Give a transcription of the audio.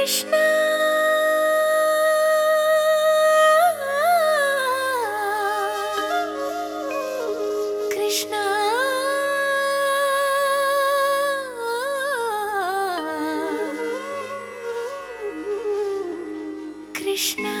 Krishna. Krishna. Krishna.